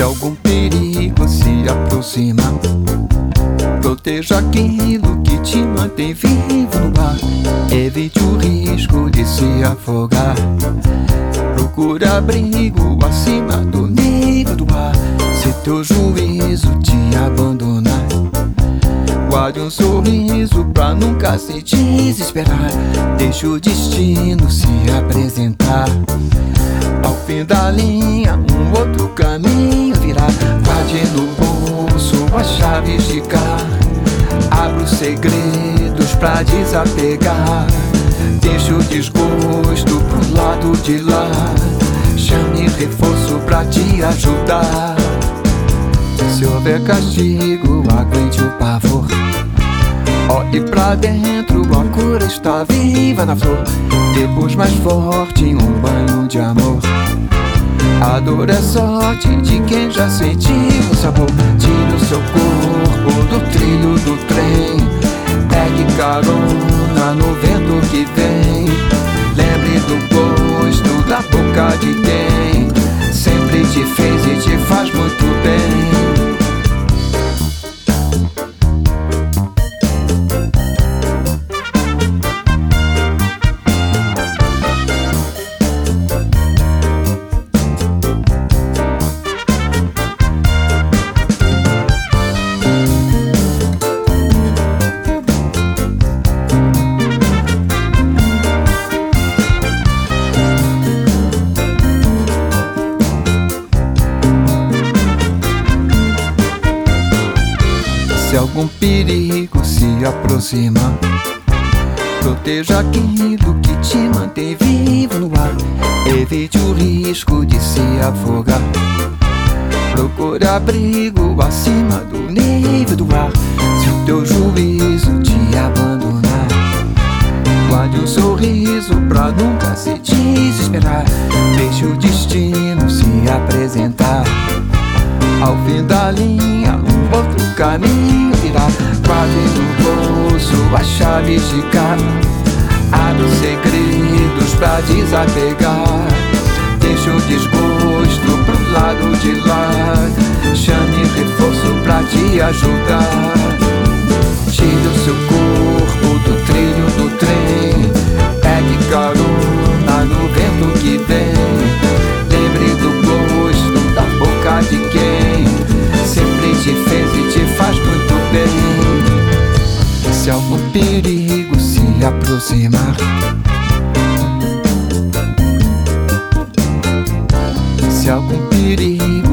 Se algum perigo se aproxima, proteja aquilo que te mantém vivo no ar. Evite o risco de se afogar. Procure abrigo acima do nível do mar. Se teu juízo te abandonar, guarde um sorriso pra nunca se desesperar. Deixe o destino se apresentar. Ao fim da linha, um outro segredos pra desapegar. Deixa o desgosto pro lado de lá. Chame reforço pra te ajudar. Se houver castigo, aguente o pavor. Olhe pra dentro, a cura está viva na flor. Depois mais forte, um banho de amor. A dor é sorte de quem já sentiu o sabor. Tire o seu corpo do trilho do trem. Pegue carona no vento que vem. Lembre do gosto da boca de quem algum perigo se aproxima, proteja aquilo que te mantém vivo no ar. Evite o risco de se afogar. Procure abrigo acima do nível do ar. Se o teu juízo te abandonar, guarde um sorriso pra nunca se desesperar. Deixe o destino se apresentar. Ao fim da linha, um outro caminho virá. Guarde no bolso as chaves de. Abre os segredos pra desapegar. Deixa o desgosto pro lado de lá. Chame reforço pra te ajudar. Tire o seu corpo do trilho do trem. Pegue carona no vento que vem. Lembre do gosto da boca de quem sempre te fez aproximar, se algum perigo